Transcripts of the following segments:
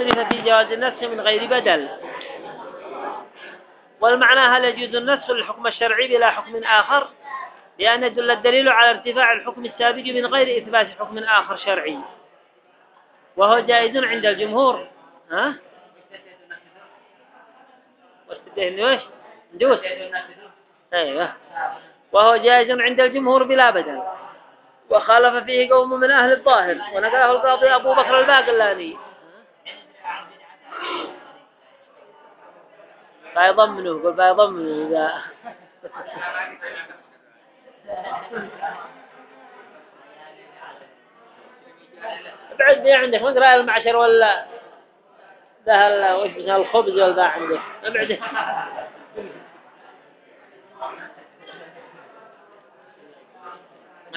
واختلف في جواز النسخ من غير بدل. والمعنى هل يجوز النسخ للحكم الشرعي بلا حكم آخر؟ لأن يدل الدليل على ارتفاع الحكم السابق من غير إثبات حكم آخر شرعي. وهو جائز عند الجمهور. ها؟ ندوس. أيوه. وهو جائز عند الجمهور بلا بدل. وخالف فيه قوم من أهل الظاهر. ونقله القاضي أبو بكر الباقلاني. فيضمنه قل فيضمنه إذا ابعد عندك ما قرأ المعشر ولا ده الخبز ولا ذا عندك؟ ابعد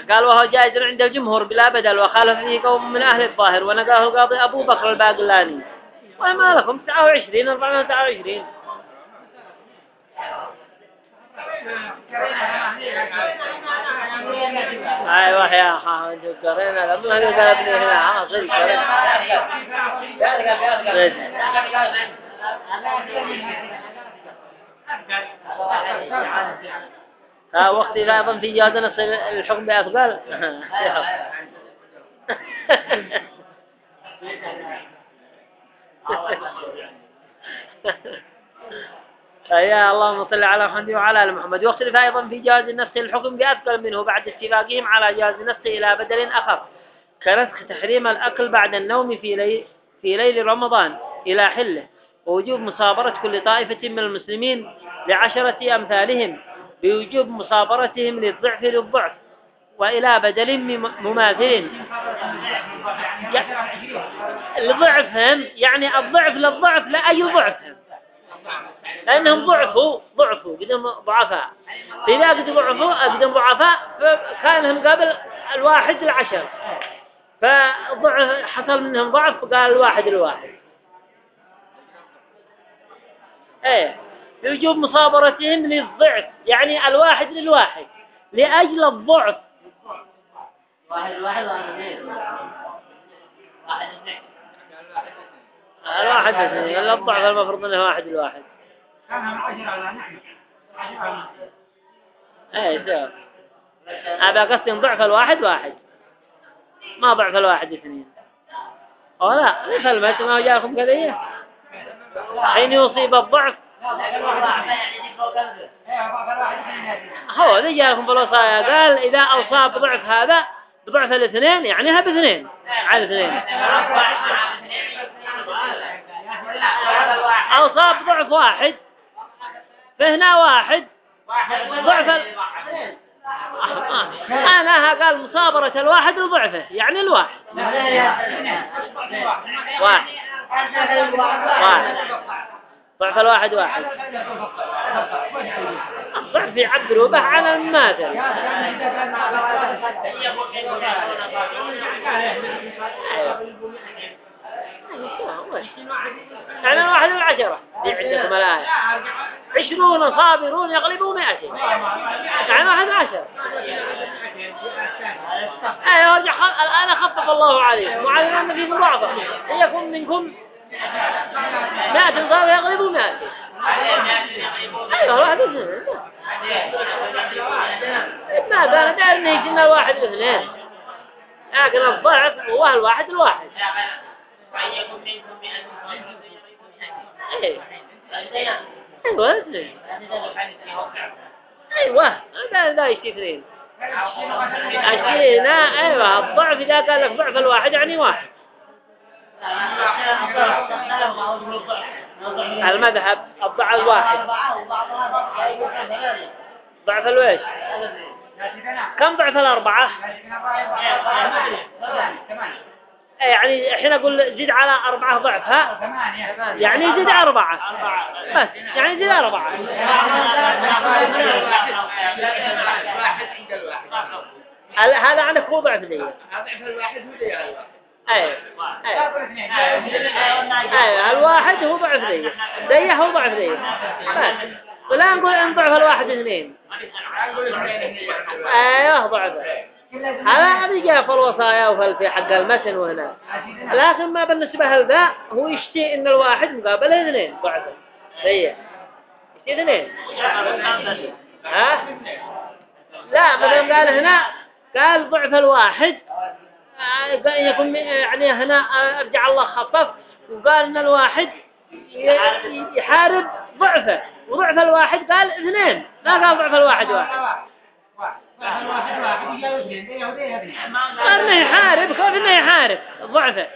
قال وهو جائز عند الجمهور بلا بدل وخالف فيه قوم من أهل الظاهر ونقاه القاضي أبو بكر الباقلاني. وما لكم 29 429 أيوه يا انت قرينا لما هذا قلبني هنا. ها صدق ها وقت أيضا في جواز نص الحكم بأثقال. يا اللهم صل على محمد وعلى آل محمد. واختلف أيضا في جواز النسخ الحكم بأثقل منه بعد اتفاقهم على جواز النسخ إلى بدل آخر. كنسخ تحريم الأكل بعد النوم في ليل في ليل رمضان إلى حله. ووجوب مصابرة كل طائفة من المسلمين لعشرة أمثالهم. بوجوب مصابرتهم للضعف للضعف. وإلى بدل مماثل لضعفهم يعني الضعف للضعف لأي ضعفهم لأنهم ضعفوا ضعفوا قدم ضعفاء. فإذا قد ضعفوا قدم ضعفاء فكانهم قبل الواحد العشر. فضعف حصل منهم ضعف فقال الواحد الواحد. إيه. بوجوب مصابرتهم للضعف يعني الواحد للواحد. لأجل الضعف. واحد. الواحد الواحد اثنين الضعف المفروض إنه واحد الواحد إيه سوا هذا قصد ضعف الواحد واحد. ما ضعف الواحد اثنين. أو لا ليس ما جاءكم كذية. حين يصيب الضعف. هو ذي جاءكم بالوصايا قال إذا أصاب ضعف هذا بضعف الاثنين يعنيها باثنين على اثنين. أصاب ضعف واحد. فهنا واحد. ضعف ال... أنا قال مصابرة الواحد لضعفه يعني الواحد. واحد. واحد. ضعف الواحد واحد. الضعف يعبروا به على الماثل يعني الواحد العشرة دي عندكم الآية عشرون صابرون يغلبوا مئتين يعني واحد عشر أيوه الآن خفف الله عليكم. وعلم أن فيكم ضعفا إن يكن منكم مئة صابر يغلبوا مئتين أيوه واحد ما كان دار يجينا الواحد الاثنين لكن الضعف هو الواحد الواحد. أيوه. أيوه. هذا لا يشتكرين اشينا أيوه الضعف إذا قال لك ضعف الواحد يعني واحد. المذهب الضعف الواحد. ضعف الويش؟ كم ضعف الأربعة؟ يعني إحنا نقول زيد على أربعة ضعف ها؟ يعني زيد أربعة. بس يعني زيد أربعة. هذا عندك هو ضعف ذي ضعف الواحد هو ذي إيه إيه الواحد هو ضعف ذي ذي هو ضعف ذي ولا نقول ان ضعف الواحد اثنين أيوه ضعفه هذا أبي جاء في الوصايا وفي في حق المتن وهنا لكن ما بالنسبة لذا هو يشتي إن الواحد مقابل اثنين هي يشتي اثنين ها لا مثلا قال هنا قال ضعف الواحد قال يكون يعني هنا أرجع الله خفف. وقال إن الواحد يحارب ضعفه. وضعف الواحد قال اثنين. لا قال ضعف الواحد واحد. إنه يحارب. كيف إنه يحارب؟ ضعفه.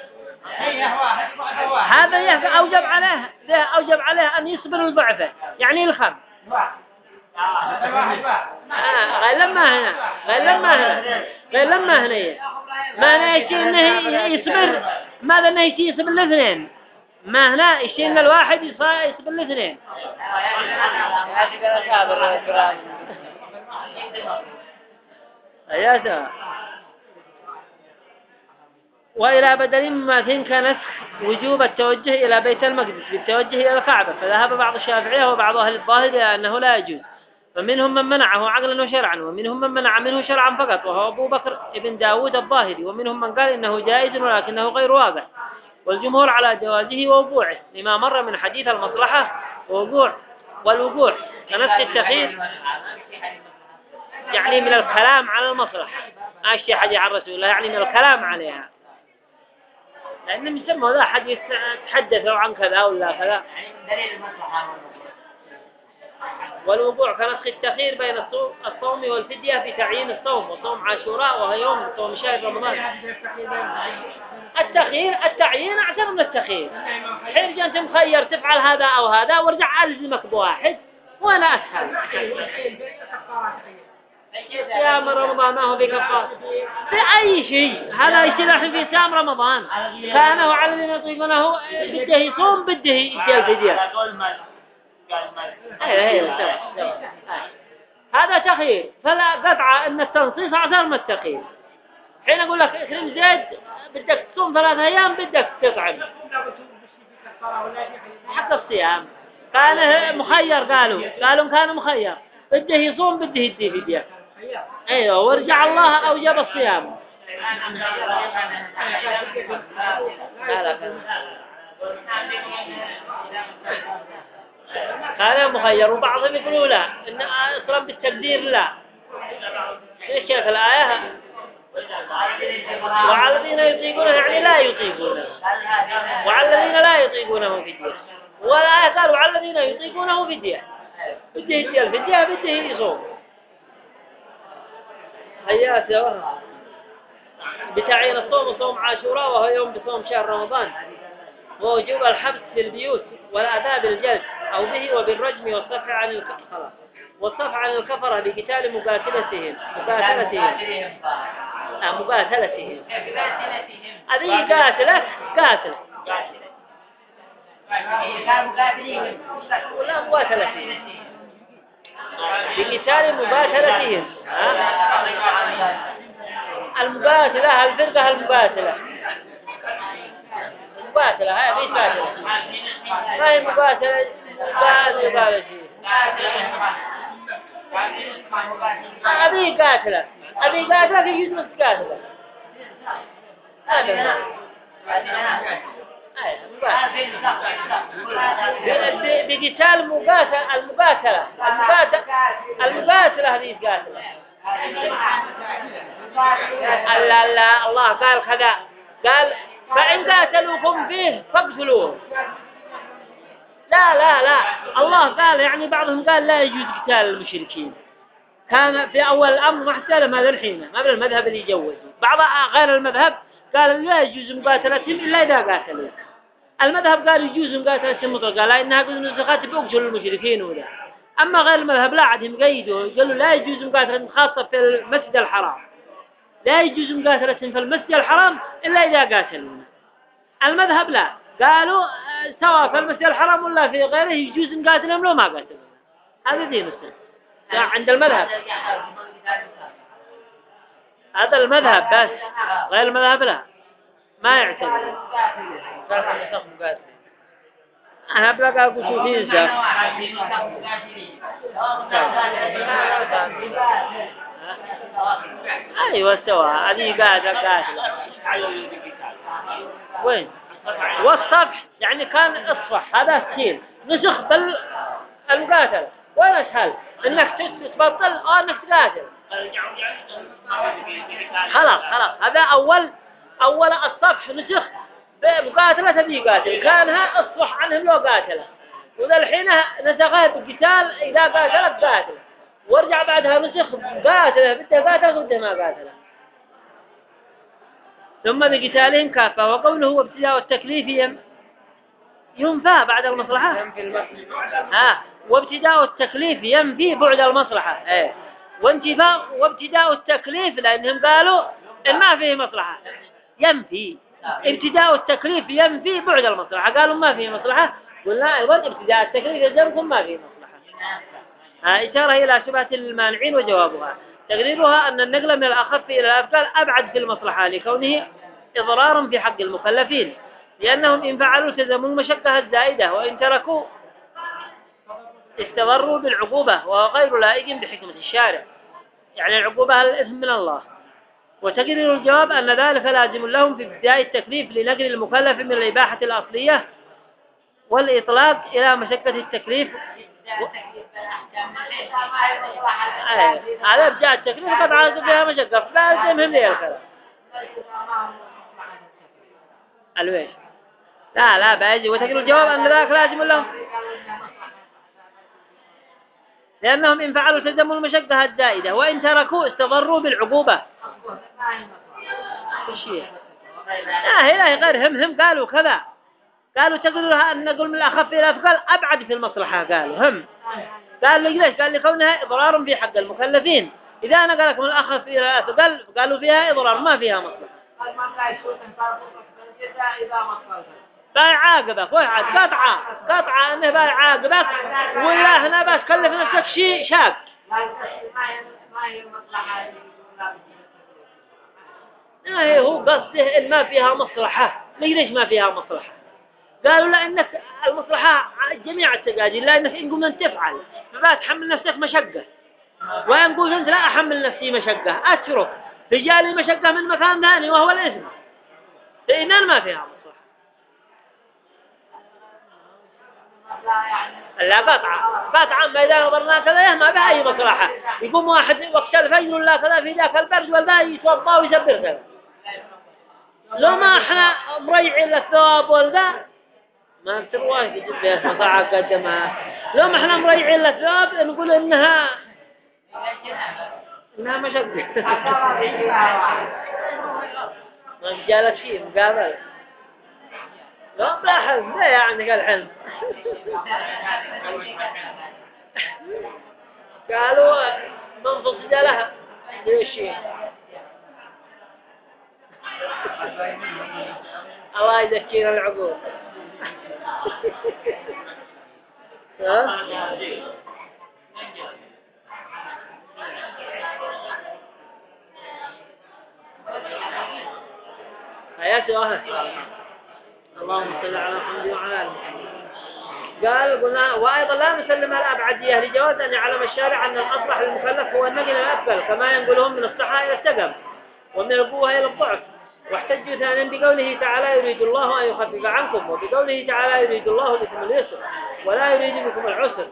هذا أوجب عليه أوجب عليه أن يصبر الضعفه يعني الخم. آه غير لما هنا غير لما هنا غير لما هنا ما هنا يشي انه يصبر ماذا انه يشي يصبر الاثنين ما هنا يشي ان الواحد يصبر الاثنين أياتا وإلى بدل مماثل كنسخ وجوب التوجه إلى بيت المقدس بالتوجه إلى الكعبة فذهب بعض الشافعية وبعض أهل الظاهر إلى أنه لا يجوز فمنهم من منعه عقلا وشرعا ومنهم من منع منه شرعا فقط وهو أبو بكر ابن داود الظاهري ومنهم من قال إنه جائز ولكنه غير واضح والجمهور على جوازه ووقوعه لما مر من حديث المصلحة ووقوع والوقوع كنفس التخير يعني من الكلام على المصلحة. أشياء حديث عن رسول الله يعني من الكلام عليها. لأنهم يسموا ذا حد يتحدثوا عن كذا ولا كذا. دليل المصلحة. والوقوع كنسخ التخير بين الصوم والفدية بتعيين الصوم وصوم عاشوراء وهو يوم صوم شهر رمضان. التخيير التعيين أعتبر من التخيير حين أنت مخير تفعل هذا أو هذا وارجع ألزمك بواحد وأنا أسهل يا رمضان ما هو بكفار بأي شيء. هذا يصير في صيام رمضان. كانه على الذين يطيقونه بده يصوم بده يجي الفدية هذا تخيير فلا قطع أن التنصيص اعذر من التخيير حين أقول لك اكرم زيد بدك تصوم ثلاثة أيام بدك تطعم. حق الصيام. كان مخير قالوا. قالوا كان مخير. بده يصوم بده يدي فدية أيوه ورجع الله أوجب الصيام. لا لا. هذا مخير وبعضهم يقولوا لا إن أصلا بالتقدير لا. إيش شيخ الآية وعلى الذين يطيقونه يعني لا يطيقونه وعلى الذين لا يطيقونه فدية. والآية قال وعلى الذين يطيقونه فدية. بده يدي الفدية بده يصوم. هيا سوا بتعيين الصوم وصوم عاشوراء وهو يوم بصوم شهر رمضان. ووجوب الحبس في البيوت والعذاب الجلد أو به وبالرجم والصفع عن الكفرة والصفع عن الكفرة بقتال مقاتلتهم مقاتلتهم آه مقاتلتهم هذه قاتلة. قاتلة. ولا مقاتلتهم بقتال مقاتلتهم المقاتلة الفرقة المقاتلة مقاتلة هاي قاتلة. ما هي مقاتلة قاتلة قاتلة أبي قاتلة. أبي قاتلة في جزء قاتلة. هذا بقتال مقاتلة المقاتلة. المقاتلة المقاتلة هذه قاتلة. الله الله الله قال كذا. قال فإن قاتلوكم فيه فاقتلوه. لا لا لا. الله قال يعني بعضهم قال لا يجوز قتال المشركين. كان في أول الأمر محتال ماذا الحين ما المذهب اللي يجوز. بعض غير المذهب قال لا يجوز مقاتلتهم إلا إذا قاتلوا. المذهب قال يجوز مقاتلتهم مطلقا لأنها قد نسخات بيقتلوا المشركين ولا أما غير المذهب لا عدهم قيدوا قالوا لا يجوز مقاتلتهم خاصة في المسجد الحرام. لا يجوز مقاتلتهم في المسجد الحرام إلا إذا قاتلوا المذهب لا. قالوا سواء في المسجد الحرام ولا في غيره يجوز نقاتلهم لو ما قاتلهم هذا دين السنة عند المذهب. هذا المذهب بس. غير المذهب لا. ما يعتبر. أنا بلقى كتوفين أيوه سوا هذه قاعدة قاعدة وين؟ والصفح يعني كان اصفح هذا السين نسخ بال المقاتله وين اسهل إنك تبطل أو إنك تقاتل. خلاص خلاص. هذا اول أول الصفح نسخ بمقاتلة تبي قاتل. كانها اصفح عنهم لو قاتلة. وذا الحين نسخها بقتال إذا قاتلت قاتل. ورجع بعدها نسخ قاتله بده قاتل وبده ما قاتلة. ثم بقتالهم كافة. وقوله وابتداء التكليف ينفى بعد المصلحة. ها وابتداء التكليف ينفي بعد المصلحة. إيه. وانتفاء وابتداء التكليف لأنهم قالوا إن ما فيه مصلحة. ينفي ابتداء التكليف ينفي بعد المصلحة. قالوا ما فيه مصلحة. قلنا أيضا ابتداء التكليف يلزمكم ما فيه مصلحة. ها إشارة إلى شبهة المانعين وجوابها. تقريرها أن النقل من الأخف إلى الأفضل أبعد في المصلحة لكونه إضرارا في حق المكلفين لأنهم إن فعلوا التزموا المشقة الزائدة وإن تركوا استضروا بالعقوبة وهو غير لائق بحكمة الشارع. يعني العقوبة على الإثم من الله. وتقرير الجواب أن ذلك لازم لهم في ابتداء التكليف لنقل المكلف من الإباحة الأصلية والإطلاق إلى مشقة التكليف هذا ابتداء التكليف قد عاقب فيها مشقة فلازمهم لي الكلام الويش لا لا باجي وتقرير الجواب أن ذلك لازم لهم لأنهم إن فعلوا التزموا المشقة الزائدة وإن تركوا استضروا بالعقوبة لا هي غير هم هم قالوا كذا قالوا تقول لها أن نقول من الأخف إلى الأثقل أبعد في المصلحة. قالوا هم. قال لي ليش؟ قال لكونها إضرار في حق المكلفين إذا نقلك من الأخف إلى الأثقل قالوا فيها إضرار ما فيها مصلحة. باي عاقبك وعد قطعة قطعة انه باي عاقبك. ولا هنا بس كلف نفسك شيء شاك. ما هي هو قصده إن ما فيها مصلحة. ليش ما فيها مصلحة؟ قالوا لا إنك المصلحة جميع التقادير لا إنك إن قمنا تفعل. فلا تحمل نفسك مشقة. وإن قلت أنت لا أحمل نفسي مشقة أترك. رجالي مشقة من مكان ثاني وهو الاسم فإنان ما فيها لا قطعة قطعة ما إذا نظرنا كذا ما بها أي مصلحة. يقوم واحد وقت الفجر ولا كذا في ذاك البرد والباقي يتوضا ويسبر كذا. لو ما إحنا مريعين للثواب والذا ما ترواه يجب لها مصاعة قدمها لو ما إحنا مريعين للثواب نقول إنها إنها مشقة ما جالت فيه مقابل. لا حلم لا يعني قال حلم. قالوا من فصل لها ليش الله يذكينا العقول. ها حياته أهل اللهم صل على محمد وعلى آل محمد. قال قلنا وأيضا لا نسلم الأبعدية لجواز أن يعلم الشارع أن الأصلح للمكلف هو النقل الأثقل كما ينقلهم من الصحة إلى السقم ومن القوة إلى الضعف. واحتجوا ثانيا بقوله تعالى يريد الله أن يخفف عنكم وبقوله تعالى يريد الله بكم اليسر ولا يريد بكم العسر.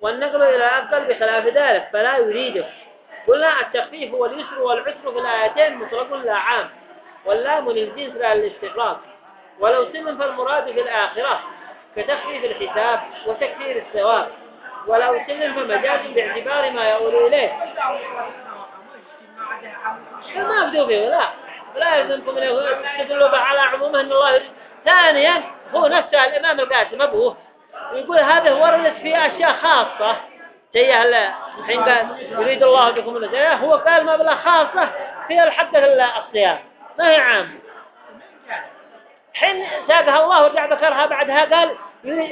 والنقل إلى الأفضل بخلاف ذلك فلا يريده. قلنا التخفيف واليسر والعسر في الآيتين مطلق لا عام واللام للجنس لا للاستغراق ولو سلم فالمراد في الآخرة كتخفيف الحساب وتكثير الثواب. ولو سلم فمجاز باعتبار ما يقول إليه. ما بدو فيه لا. لا يلزمكم تدلوا على عمومه أن الله ثانيا هو نفسه الإمام القاسم أبوه. يقول هذا وردت في أشياء خاصة. زي الحين قال يريد الله بكم هو قال مبلغ خاصة في الحق الصيام. ما هي عام؟ حين ساقها الله ورجع ذكرها بعدها قال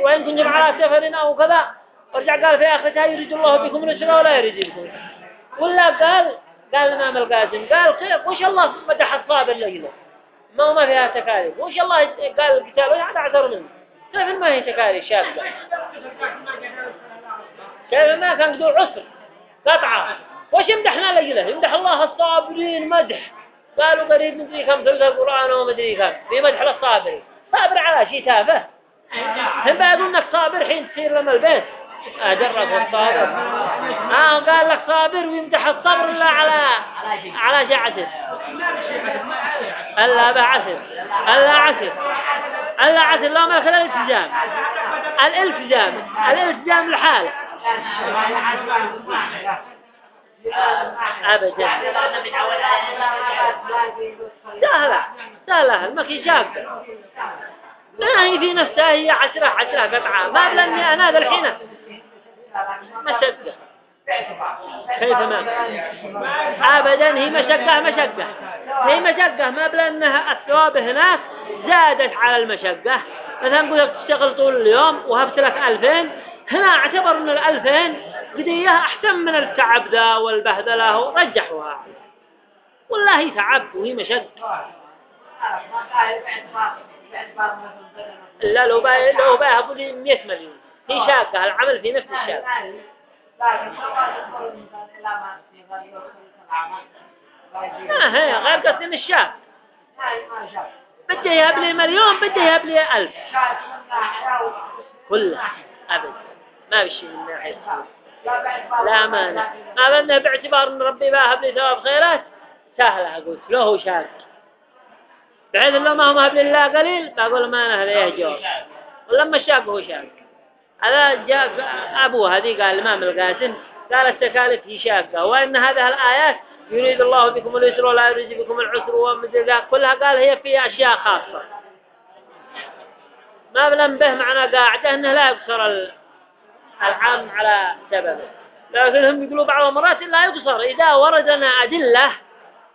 وإن كنتم على سفر أو كذا ورجع قال في آخرتها يريد الله بكم اليسر ولا يريد بكم. ولا قال قال الإمام القاسم قال كيف وش الله مدح الصابر الليلة؟ ما هو ما فيها تكاليف. وش الله قال القتال هذا أعذر منه. كيف ما هي تكاليف شابة؟ كيف ما كان بدون عسر؟ قطعة. وش يمدحنا لجله يمدح الله الصابرين مدح. قالوا قريب مدري كم ثلث القرآن ومدري كم. في مدح للصابرين. صابر على شيء تافه؟ هم بعدوا إنك صابر حين تصير لما البيت. الصابر آه قال لك صابر ويمدح الصبر إلا على على عسر ألا بعسر ألا عسر ألا عسر لا ملك الالتزام. الالتزام. الالتزام الحال أبدا. سهلة سهلة المكي شاكة لا هي في نفسها. هي عشرة عشرة قطعة. ما بلني أنا ذا الحين. مشقة. كيف ما؟ أبدا هي مشقة مشقة. هي مشقة ما بلنها الثواب هناك زادت على المشقة. مثلا نقول لك تشتغل طول اليوم وهبت لك ألفين. هنا أعتبر إن الألفين قديها أحسن من التعب ذا والبهدلة ورجحوها والله تعب وهي مشقة. لا لو باي لو أقول 100 مليون. هي شاقة العمل في نفس الشاقة ما هي غير قسم الشاق بده يهب لي مليون بده يهب لي ألف. كله أبدا. ما بشي من ناحية لا مانع. ما بدنا باعتبار إن ربي باهب لي ثواب خيرات. سهلة أقول له شاق بعيد لو ما هو مهب لله قليل بقول ما أنا هذا يهجور ولما الشاق هو شاق هذا جاء أبوه هذه قال الإمام القاسم قال التكاليف هي شاقة وإن هذه الآيات يريد الله بكم اليسر ولا يريد بكم العسر ومثل كلها قال هي فيها أشياء خاصة. ما بلن به معنى قاعدة أنه لا يقصر العام على سببه. لكن هم يقولوا بعض المرات لا يقصر. إذا وردنا أدلة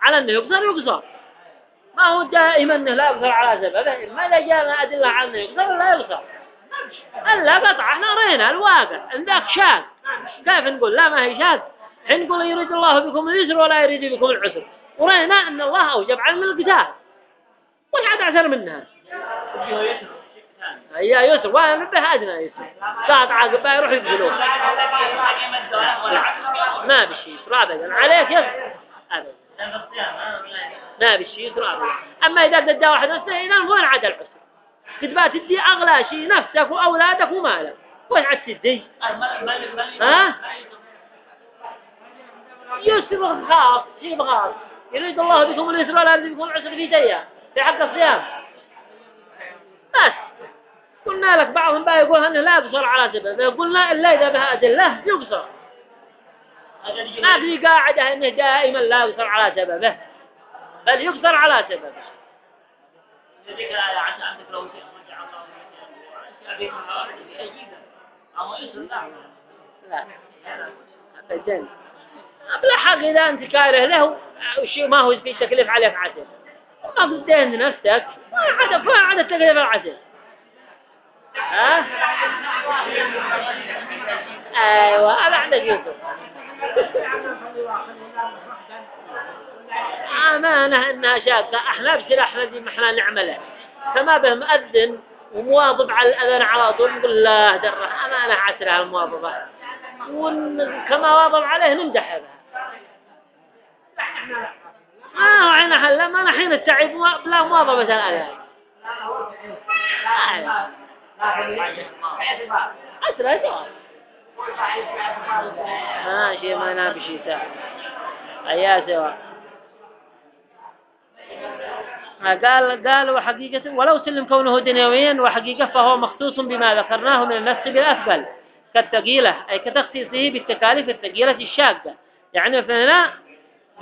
على أنه يقصر يقصر. ما هو دائما أنه لا يقصر على سببه. ما إذا جاءنا أدلة على أنه يقصر لا يقصر. ألا قطع إحنا رينا الواقع. عندك شاك كيف نقول؟ لا ما هي شاك حين نقول يريد الله بكم اليسر ولا يريد بكم العسر. ورينا أن الله أوجب علم القتال. وش عاد أعثر منها؟ هي يسر. وأنا به أدنى يسر. قاطع قبا يروح يقتلوه. ما بشي يسر أبدا. عليك يسر. أبدا. ما بشي يسر أبدا. أما إذا قد واحد إذا وين عاد العسر؟ بقى تدي أغلى شيء نفسك وأولادك ومالك. وش عاد تدي؟ ها؟ يسر خاص شيء خاص يريد الله بكم اليسر ولا يريد بكم العسر في ديا في حق الصيام. بس. قلنا لك بعضهم بقى يقول أنه لا يقصر على سبب. قلنا إلا إذا بها أدلة يقصر ما في قاعدة أنه دائما لا يقصر على سببه. بل يقصر على سببه. لا أبدا بلا حق إذا أنت كاره له وشي ما هو في تكليف عليك عسل ما قلت دين نفسك ما عاد ما عاد تكليف العسل ها أيوة أنا عندك يوسف أمانة إنها شاقة. إحنا بسر إحنا دي ما إحنا نعمله. فما به مؤذن ومواظب على الأذان على طول نقول لا درة أمانة عسرها المواظبة. وكما واظب عليه نمدح بها ما هو عين حلا ما نحين التعب بلا مواظبة الأذان أسرع سواء ها شيء ما نابي شيء سهل أيها سواء قال قال وحقيقة ولو سلم كونه دنيويا وحقيقة فهو مخصوص بما ذكرناه من النفس بالأثقل كالثقيلة أي كتخصيصه بالتكاليف الثقيلة الشاقة. يعني فهنا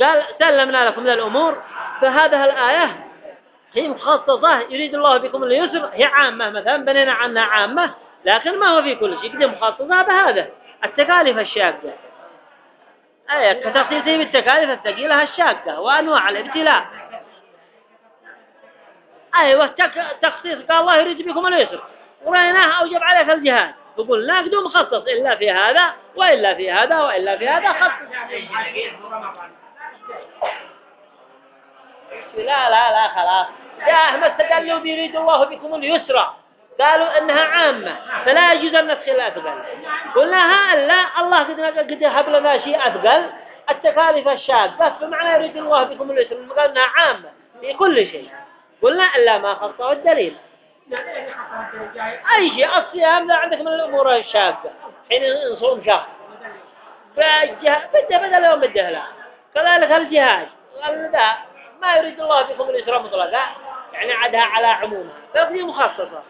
قال سلمنا لكم من الأمور فهذه الآية هي مخصصة يريد الله بكم اليسر هي عامة مثلا بنينا عنها عامة لكن ما هو في كل شيء قد مخصصة بهذا التكاليف الشاقة. أي كتخصيصه بالتكاليف الثقيلة الشاقة وأنواع الابتلاء. أيوة تخصيص قال الله يريد بكم اليسر ورأيناه أوجب عليك الجهاد. يقول لا قدوم مخصص إلا في هذا وإلا في هذا وإلا في هذا خصص. لا لا لا خلاص. جاء ما استدلوا بيريد الله بكم اليسرى قالوا إنها عامة فلا يجوز أن ندخل أثقل. قلنا ها لا الله قد قد هب لنا شيء أثقل. التكاليف الشاذة بمعنى يريد الله بكم اليسر. قالنا عامة في كل شيء. قلنا إلا ما خصه الدليل أي شيء الصيام لا عندك من الأمور الشاذة حين نصوم شهر. فالجهاد بده بدل يوم بده لا كذلك الجهاد ما يريد الله بكم اليسر مطلقا يعني عدها على عمومها. فهي مخصصة.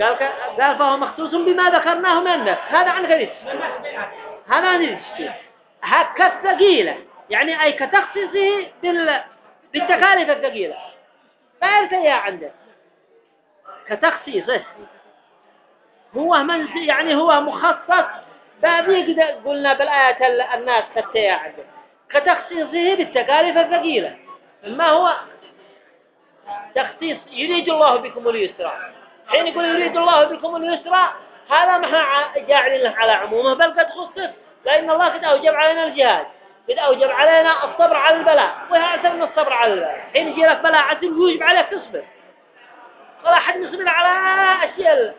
قال قال فهو مخصوص بما ذكرناه من النفس هذا عن غير هذا نفسي هكا الثقيلة يعني أي كتخصيصه بال... بالتكاليف الثقيلة. ما يرتيها عنده كتخصيصه هو من يعني هو مخصص. بعدين قلنا بالآيات الناس كتيها عنده كتخصيصه بالتكاليف الثقيلة. ما هو؟ تخصيص يريد الله بكم اليسرى. حين يقول يريد الله بكم اليسرى هذا ما جاعل له على عمومه بل قد خصص. لأن الله قد أوجب علينا الجهاد. قد أوجب علينا الصبر على البلاء وهي أكثر من الصبر على البلاء. حين يجي لك بلاء عسل يوجب عليك تصبر. ولا حد يصبر على أشياء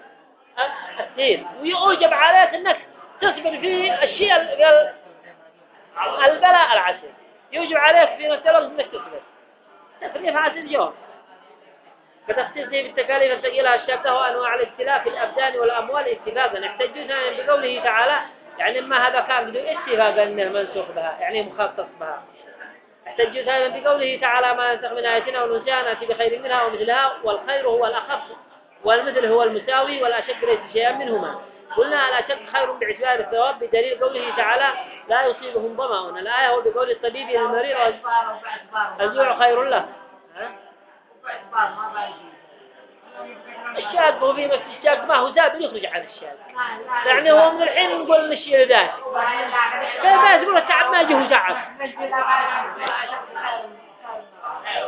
الدين ويوجب عليك أنك تصبر في الشيء البلاء العسل يوجب عليك في الوقت أنك تصبر. تفريف عسل الجواب فتخصيصه بالتكاليف الثقيلة الشاقة وأنواع الابتلاء في الأبدان والأموال اتفاقا. احتجوا ثانيا بقوله تعالى يعني ما هذا كان بدون اتفاقا إنه منسوخ بها يعني مخصص بها. احتجوا ثانيا بقوله تعالى ما ننسخ من آياتنا وننسيها نأتي بخير منها ومثلها والخير هو الأخف والمثل هو المساوي والأشد ليس شيئا منهما. قلنا الأشد خير باعتبار الثواب بدليل قوله تعالى لا يصيبهم ظمأ. الآية هو بقول الطبيب للمريض الجوع خير له. الشاذ هو في نفس الشاذ ما هو زابل يخرج عن الشاذ يعني هو من الحين نقول ان الشيء ذات فما تقول التعب ما جه تعب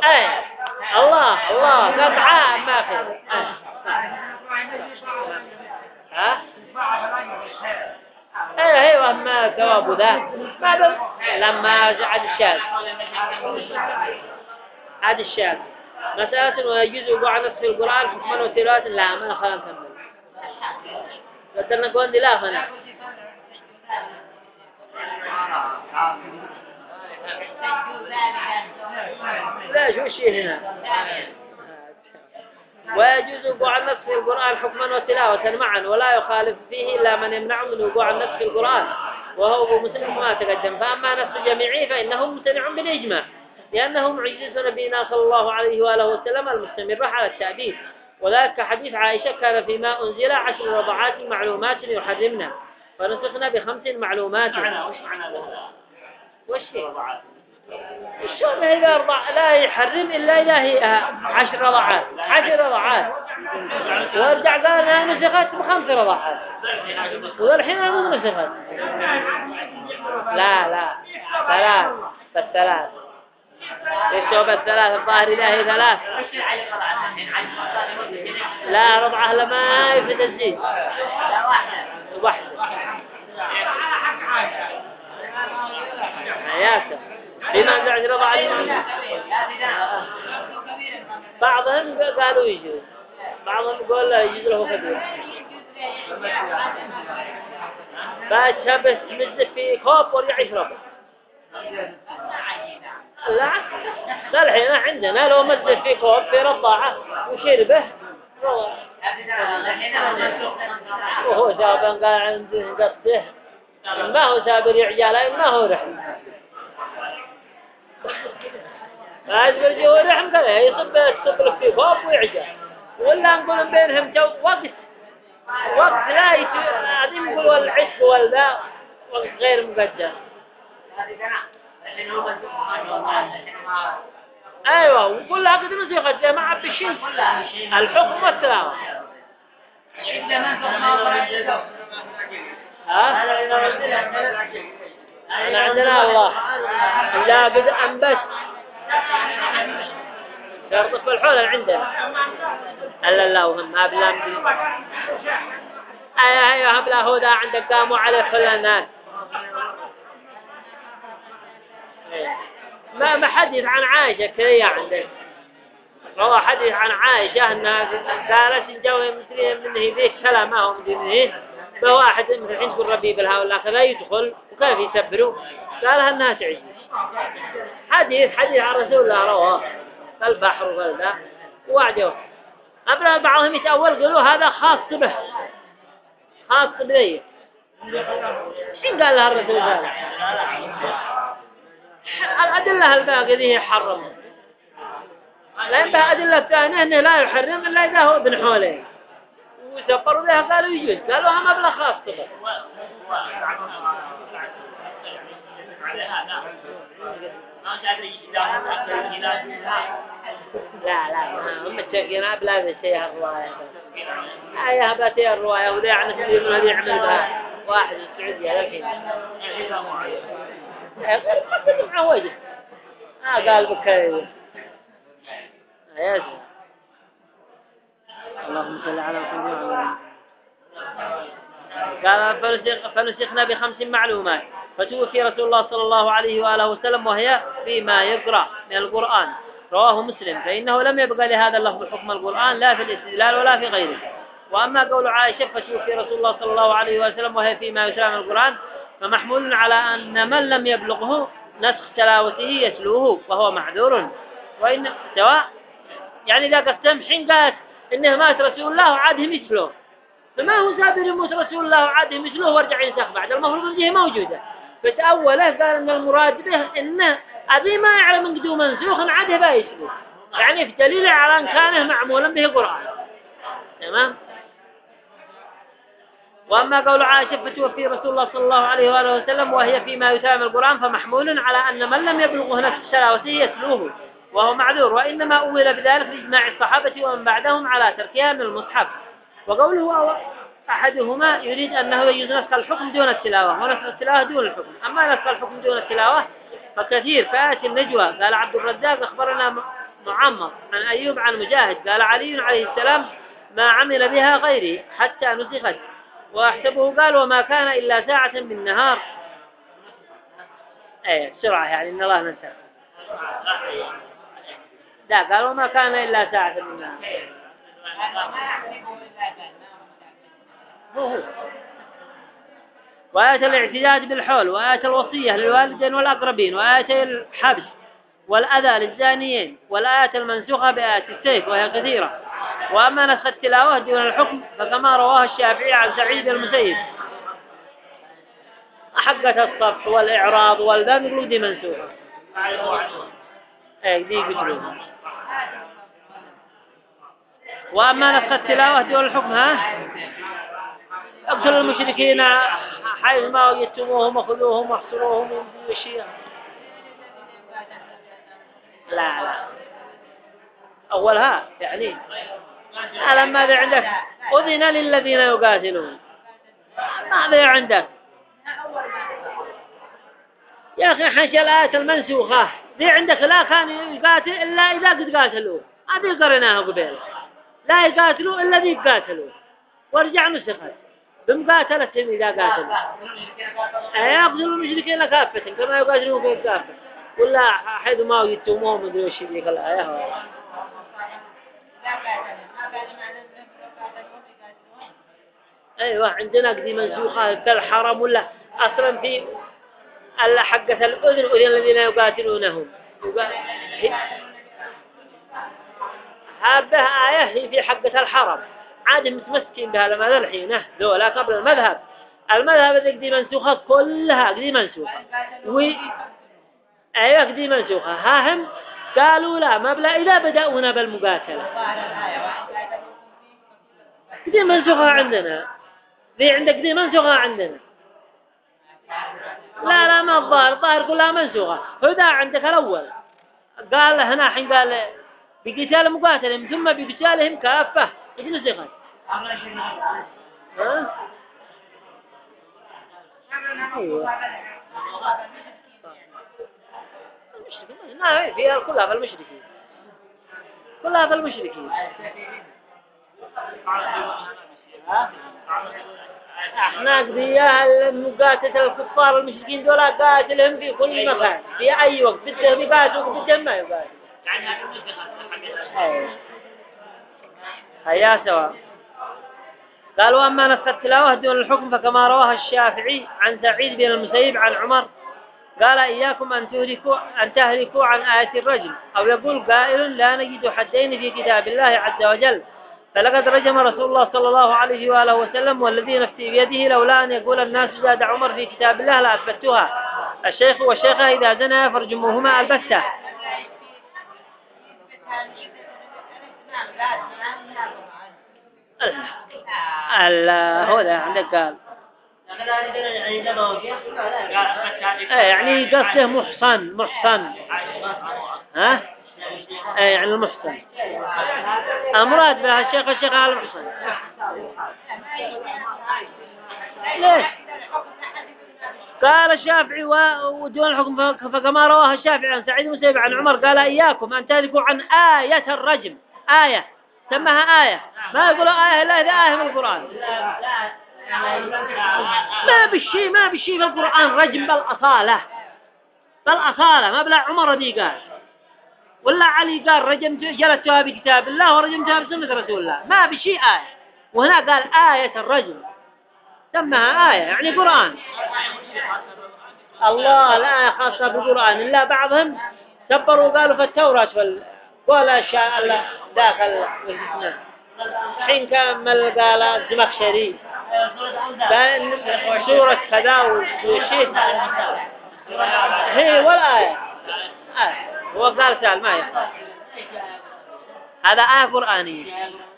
إيه. الله الله. قطعاء ما في. ها؟ إيه أيوه ما ثواب ذا. ما لما عاد الشاذ عاد الشاذ مسألة ويجوز وقوع نصف القرآن حكما وتلاوة لا ما خلنا نكمل قدرنا نقول لا فنا لا شو الشيء هنا؟ ويجوز وقوع النص في القرآن حكما وتلاوة معا ولا يخالف فيه إلا من يمنع من وقوع النص في القرآن. وهو مسلم ما تقدم فأما نص جميعي فإنه ممتنع بالإجماع. لأنه معجزة نبينا صلى الله عليه وآله وسلم المستمرة على التأبيد وذلك حديث عائشة كان فيما أنزل عشر رضعات معلومات يحرمنا. فنسخنا بخمس معلومات. وش معنى وش؟ الشرب إذا رضع لا يحرم إلا إذا هي عشر رضعات. عشر رضعات. وارجع قال أنها نسخت بخمس رضعات. والحين مو نسخت. لا لا. ثلاث. بالثلاث الشوب الثلاث الظاهر إلهي ثلاث. لا رضعه لما يفيد الزيت واحدة ياسر. لما زعج رضع بعضهم قالوا يجوز بعضهم يقول لا يجوز له كبير فشبه مزف في كوب ورجع يشربه. لا. لا الحين عندنا لو مزج في كوب في رضاعة وشربه وهو سابن قال عنده قصده ما هو سابر يعجاله ما هو رحم ما يجبر جوه رحم قال يصب يصب في كوب ويعجل ولا نقول بينهم جو وقت. وقت لا يصير هذه نقول والعشق والذا وقت غير مقدر أيوه وكلها قد نسخت زي ما عبد الشيء الحكم والتلاوه ها؟ أنا عندنا الله. لا قد انبت يرضف الحول عندنا. ألا الله وهم ما بلا أيوه أيوه بلا هدى عندك قاموا عليه كل الناس ما ما حديث عن عائشة كذا عندك روى حديث عن عائشة أنها قالت الجو مثل منه ذيك كلامه من دينه فواحد مثل الحين تقول ربيب الها ولا كذا يدخل وكيف يسبروا؟ قالها الناس عجز حديث حديث عن رسول الله رواه. البحر وذا وعده أبرأ بعضهم يتأول قالوا هذا خاص به. خاص بذي إن قال لها الرسول هذا الأدلة الباقية ذي حرم؟ لأن أدلة ثانية أنه لا يحرم إلا إذا هو ابن حوله وسفروا بها قالوا يجوز. قالوا هم مبلغ خاص لا لا هم التقينا بلا بسيها الرواية آية بسيها الرواية. وذي عن من هذي يعمل بها. واحد السعودية للحين آه قال يا اللهم صل على محمد. فنسخنا بخمس معلومات. فتوفي رسول الله صلى الله عليه وآله وسلم وهي فيما يقرأ من القرآن. رواه مسلم. فإنه لم يبقى لهذا اللفظ حكم القرآن لا في الاستدلال ولا في غيره. وأما قول عائشة فتوفي رسول الله صلى الله عليه وسلم وهي فيما يسلم القرآن فمحمول على أن من لم يبلغه نسخ تلاوته يتلوه وهو معذور. وإن سواء يعني إذا قسم حين قالت إنه مات رسول الله وعاده مثله فما هو سابر يموت رسول الله وعاده مثله وارجع ينسخ بعد. المفروض أنه موجودة. فتأوله قال أن المراد به إنه أبي ما يعلم من قدوم منسوخ عاده بايسله يعني في دليل على أن كانه معمولا به قرآن. تمام؟ وأما قول عائشة فتوفي رسول الله صلى الله عليه وآله وسلم وهي فيما يسامى القرآن فمحمول على أن من لم يبلغه نفس التلاوة يتلوه وهو معذور وإنما أول بذلك لإجماع الصحابة ومن بعدهم على تركها من المصحف. وقوله أحدهما يريد أنه يجوز نسخ الحكم دون التلاوة ونسخ التلاوة دون الحكم. أما نسخ الحكم دون التلاوة فكثير فآتي النجوى. قال عبد الرزاق أخبرنا معمر عن أيوب عن مجاهد قال علي عليه السلام ما عمل بها غيري حتى نسخت. وأحسبه. قال وما كان إلا ساعة من نهار. إيه بسرعة يعني إن الله ننسى لا قال وما كان إلا ساعة من نهار. هو. وآية الاعتداد بالحول وآية الوصية للوالدين والأقربين وآية الحبس والأذى للزانيين والآية المنسوخة بآية السيف وهي كثيرة. وأما نسخ التلاوة دون الحكم فكما رواه الشافعي عن سعيد المسيب. حقة الصفح والإعراض والذنب دي منسوخة. إيه دي قدروا. وأما نسخ التلاوة دون الحكم ها؟ اقتلوا المشركين حيث ما وجدتموهم وخذوهم واحصروهم من الشيء لا لا. أولها يعني. ألم ماذا عندك؟ أذن للذين يقاتلون. ماذا عندك؟ يا أخي حنش الآية المنسوخة. ذي عندك لا كان يقاتل إلا إذا قد قاتلوا. هذه قرناها قبل لا يقاتلوا إلا ذي يقاتلوا وارجع نسخت بمقاتلتهم إذا قاتلوا. يقتلوا المشركين كافة. كما يقاتلون كافة. ولا حيث ما يتموهم من ذي ذيك الآية. أيوه عندنا قدي منسوخه كالحرم ولا؟ أصلا في ألا حقة الأذن اذن الذين يقاتلونهم. هذه آية في حقة الحرم عاد متمسكين بها لما الحين. ذولا قبل المذهب. المذهب ذي قدي منسوخة كلها قدي منسوخة. و أيوة قدي منسوخة. ها هم قالوا لا مبلغ إذا بدأونا بالمقاتلة. دي منسوخة عندنا. ذي عندك دي منسوخة عندنا. لا لا ما الظاهر. الظاهر كلها منسوخة هدا عندك الأول. قال هنا حين قال بقتال مقاتلهم ثم بقتالهم كافة. إذن نسخت ها؟ أيوة ما فيها كلها في المشركين. كلها في المشركين. أحنا قضية مقاتلة الكفار المشركين دول قاتلهم في كل مكان. في أي وقت؟ بدهم يقاتلوا بدهم ما يقاتلوا هيا سواء قال وأما نسخ التلاوة دون الحكم فكما رواه الشافعي عن سعيد بن المسيب عن عمر قال إياكم أن تهلكوا أن تهلكوا عن آية الرجل. أو يقول قائل لا نجد حدين في كتاب الله عز وجل. فلقد رجم رسول الله صلى الله عليه وآله وسلم والذي نفسي بيده لولا أن يقول الناس زاد عمر في كتاب الله لأثبتها الشيخ والشيخة إذا زنا فرجموهما البتة. هو ده عندك قال. يعني قصده محصن محصن. ها؟ اي يعني المحصن. المراد بها الشيخ والشيخ على المحصن. ليش؟ قال الشافعي ودون الحكم فكما رواه الشافعي عن سعيد المسيب عن عمر قال إياكم أن تذكروا عن آية الرجم. آية. سماها آية. ما يقولوا آية إذا آية من القرآن. ما بالشيء ما بالشيء في القرآن رجم بالأصالة بالأصالة ما بلا عمر دي قال. ولا علي قال رجمت جلستها بكتاب الله ورجمتها بسنة رسول الله. ما بالشيء آية. وهنا قال آية الرجم. سمها آية يعني قرآن. الله لا خاصة بالقرآن إلا بعضهم كبروا وقالوا في التوراة ولا شاء داخل حين كمل قال الزمخشري سورة كذا وشيء هي والآية آية؟ هو قال سأل ما يحصل هذا آية قرآنية.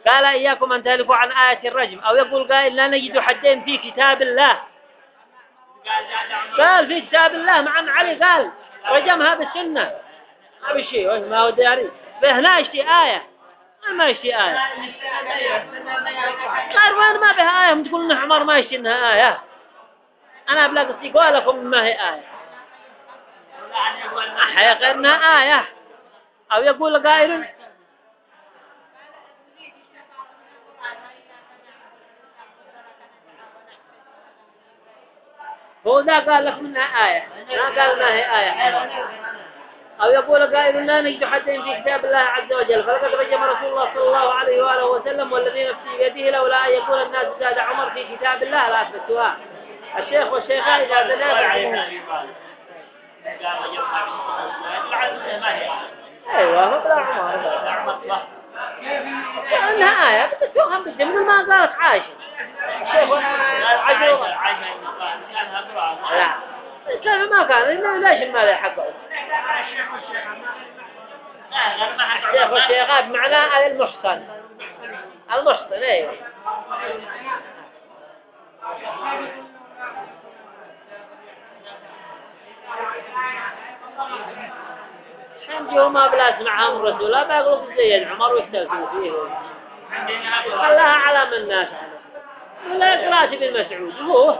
قال إياكم أن تهلكوا عن آية الرجم. أو يقول قائل لا نجد حدين في كتاب الله. قال في كتاب الله مع أن علي قال رجمها بالسنة. ما بشيء ما هو داري. فهنا يشتي آية ما يشتي آية. قال وين ما بها آية؟ هم تقولون عمر ما يشتي إنها آية. أنا بلا قصدي قول لكم ما هي آية. حيقى إنها آية. أو يقول قائل هو ذا قال لك منها آية. ما قال ما هي آية. أو يقول قائل لا نجد حدين في كتاب الله عز وجل. فلقد رجم رسول الله صلى الله عليه وآله وسلم والذي نفسي بيده لولا أن يكون الناس زاد عمر في كتاب الله. لا أثبتها الشيخ والشيخان إذا زنا أيوة هو بلا عمر. لأنها آية بتتوهم بالجمل ما قالت الشيخ عجل لا. السلف ما كان ليش المال يحقه الشيخ والشيخة بمعنى المحصن المحصن أيوه عندي ما بلا سمعها من رسول الله بيقولوا زي عمر ويختلفوا فيه خلاها على من الناس لا قراتي بن مسعود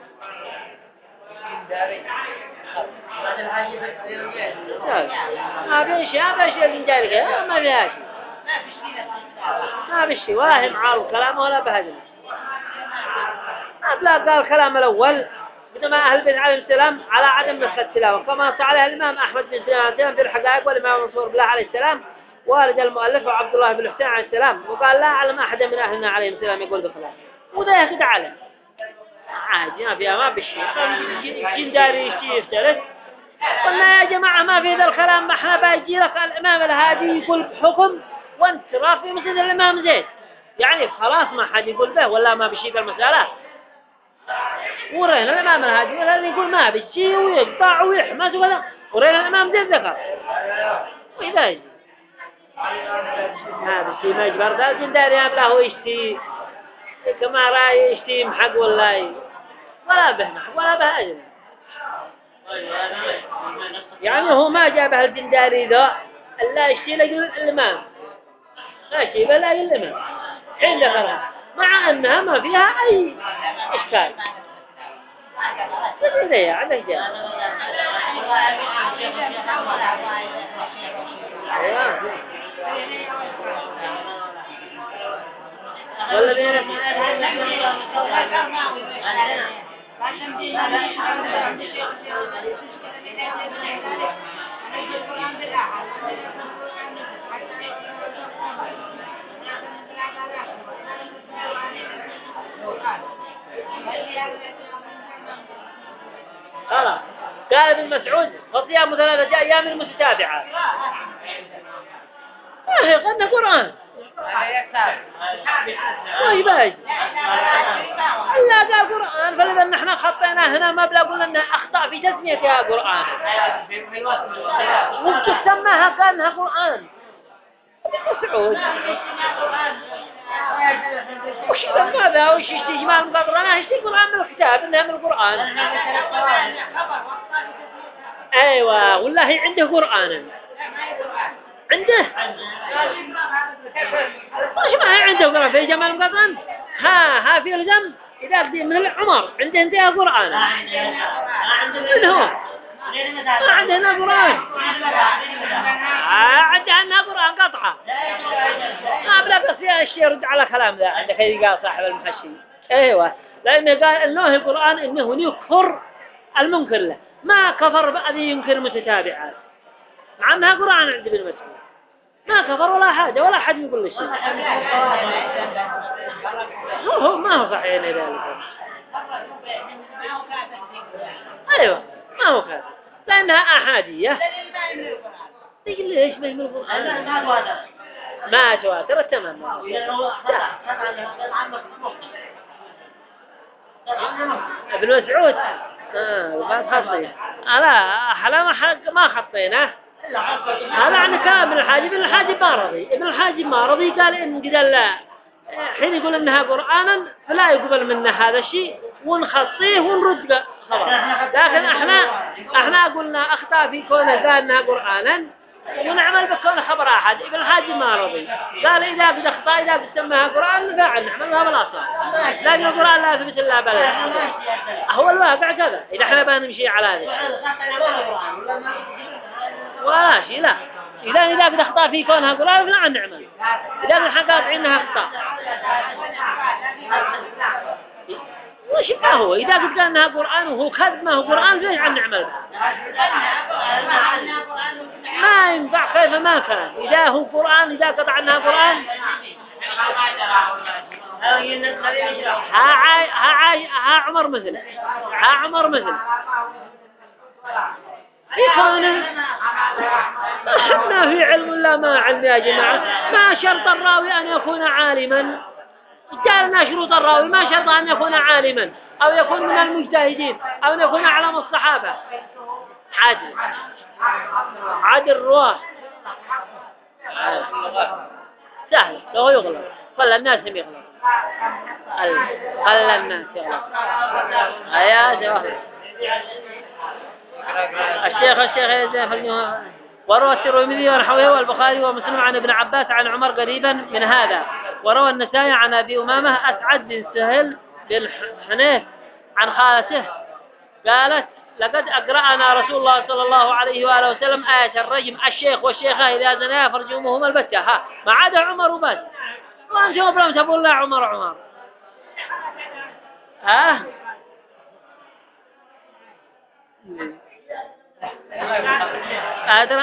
ما شيء ما في شيء ما في شيء ولا هم عاروا كلام ولا بهدل لا قال الكلام الأول بدما أهل بن عليه السلام على عدم نسخ التلاوة كما عليه الإمام أحمد بن سلام في الحقائق والإمام منصور بالله عليه السلام والد المؤلف وعبد الله بن حسين عليه السلام وقال لا أعلم أحد من أهلنا عليه السلام يقول بخلاف وده يخد علم عادي ما فيها ما بشي جن داري يشتي يفترس قلنا يا جماعة ما في ذا الكلام ما إحنا بيجي لك الإمام الهادي يقول بحكم وأنت ترى في مسجد الإمام زيد يعني خلاص ما حد يقول به ولا ما بشي المسألة. ورينا الإمام الهادي ولا يقول ما بشي ويقطع ويحمس وكذا. ورينا الإمام زيد ذكر. وإذا هذا الشيء ما يجبر. ذا الجنداري له يشتي كما رأي يشتي محق ولا ولا به محق ولا به أجل يعني هو ما جابه الجنداري ذا إلا يشتي لجل الإمام ما يشتي بلا الإمام حين ذكرها مع أنها ما فيها أي إشكال. عندك جاء أيوة. والذين خلاص قال ابن مسعود فصيام ثلاثة أيام متتابعة ما هي قرآن. طيب إيش لا قال قرآن فلذا نحن خطينا هنا مبلغ قلنا انها اخطاء في تسميتها قرآن. وش سماها قال انها قرآن. مسعود وش سماها وش استجمال مقدرنا إيش القرآن من الكتاب إنها من القرآن. أيوه والله عنده قرآن. عنده. وش ما هي عنده قرآن في جمال مقدرن ها ها في الجنب. إذا من العمر. عنده انتهى قرآن من هو؟ ما عندنا قرآن آه عندنا قرآن قطعة. ما بلا بس يا الشيء يرد على كلام ذا. عندك هذي قال صاحب المحشي؟ أيوه. لأنه قال انه القرآن إنه يكفر المنكر له. ما كفر بعد ينكر متتابعات مع أنها قرآن عند ابن مسعود. ما كفر ولا حاجة ولا حد يقول له شيء. هو ما هو صحيح ذلك أيوه ما هو كافر لأنها أحادية. تقول ليش ما هي من القرآن؟ ما تواتر تمام. ابن مسعود. آه بعد خطي لا أحلى ما حق ما خطيناه هذا عن كلام ابن الحاجب ابن الحاجب ما رضي ابن الحاجب ما رضي قال إن قد لا حين يقول إنها قرآنا فلا يقبل منا هذا الشيء. ونخطيه ونرد خبر لكن إحنا إحنا قلنا أخطأ في كونه قال إنها قرآنا. ونعمل بكون خبر أحد. ابن الحاجب ما رضي قال إذا قد إذا قد سماها قرآن فعل نعملها بالاصل لكن القرآن لا يثبت إلا بلد هو الواقع كذا. إذا إحنا بنمشي على هذا ولا شيء لا إذا إذا قد أخطأ في كونها فلا عن نعمل إذا قد حقق إنها أخطأ وش ما هو؟ إذا قال إنها قرآن وهو كذب ما هو قرآن فليش عن نعمل ما ينفع كيف ما كان؟ إذا هو قرآن إذا قطع عنها قرآن. ها عاي ها عاي ها عمر مثل ها عمر مثل. كونه إحنا في علم ولا ما علم يا جماعة. ما شرط الراوي أن يكون عالما. جعلنا شروط الراوي؟ ما شرط أن يكون عالما أو يكون من المجتهدين أو يكون أعلم الصحابة. عادل. عادل رواه سهل. لو يغلط. خلى الناس يغلط خلى الناس يغلط يا جواهر الشيخ الشيخ يزيف وروى الترمذي ونحوه والبخاري ومسلم عن ابن عباس عن عمر قريبا من هذا. وروى النسائي عن أبي أمامة أسعد بن سهل بن حنيف عن خالته قالت لقد أقرأنا رسول الله صلى الله عليه وآله وسلم آية الرجم. الشيخ والشيخة إذا زنيا فرجموهما البتة. ها ما عدا عمر وبس. وأنتم لم تقول لا عمر عمر ها؟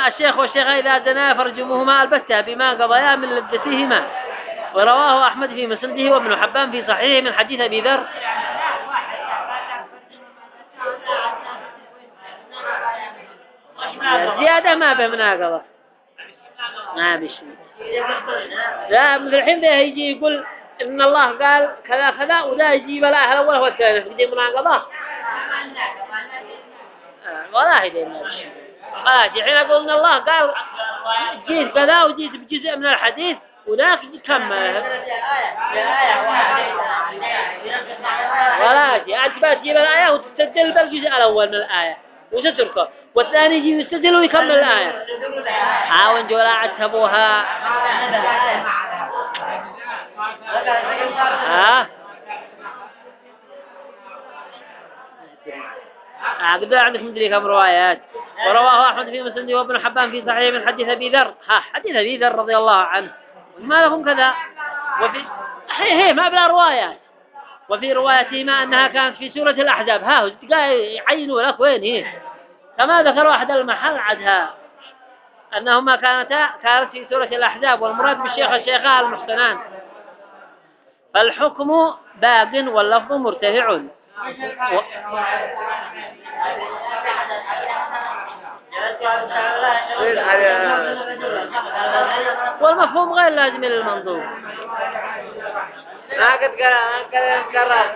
الشيخ والشيخة إذا زنا فرجموهما البتة بما قضيا من لذتهما. ورواه أحمد في مسنده وابن حبان في صحيحه من حديث أبي ذر. زيادة ما به مناقضة ما بشي. لا من الحين ده يجي يقول إن الله قال كذا كذا وده يجيب الأهل الأول هو الثالث يجي مناقضة ولا هي خلاص الحين أقول إن الله قال جيت كذا وجيت بجزء من الحديث وذاك كمل ولا شيء أنت بس تجيب الآية وتستدل بالجزء الأول من الآية وتتركه والثاني يجي يستدل ويكمل الآية حاول جولا عتبوها ها آه قد عندك مدري كم روايات؟ ورواه أحمد في مسنده وابن حبان في صحيح من حديث أبي ذر. ها حديث أبي ذر رضي الله عنه. ما لكم كذا؟ وفي هي هي ما بلا روايات. وفي روايتهما أنها كانت في سورة الأحزاب. ها يعينوا لك وين هي؟ كما ذكروا أحد المحل عدها. أنهما كانتا كانت في سورة الأحزاب والمراد بالشيخ الشيخان المحسنان. فالحكم باق واللفظ مرتفع. والمفهوم غير لازم للمنظوم ما قد قال ما قد قرر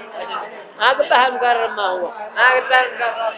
ما قد بها المقرر ما هو. ما قد قرر.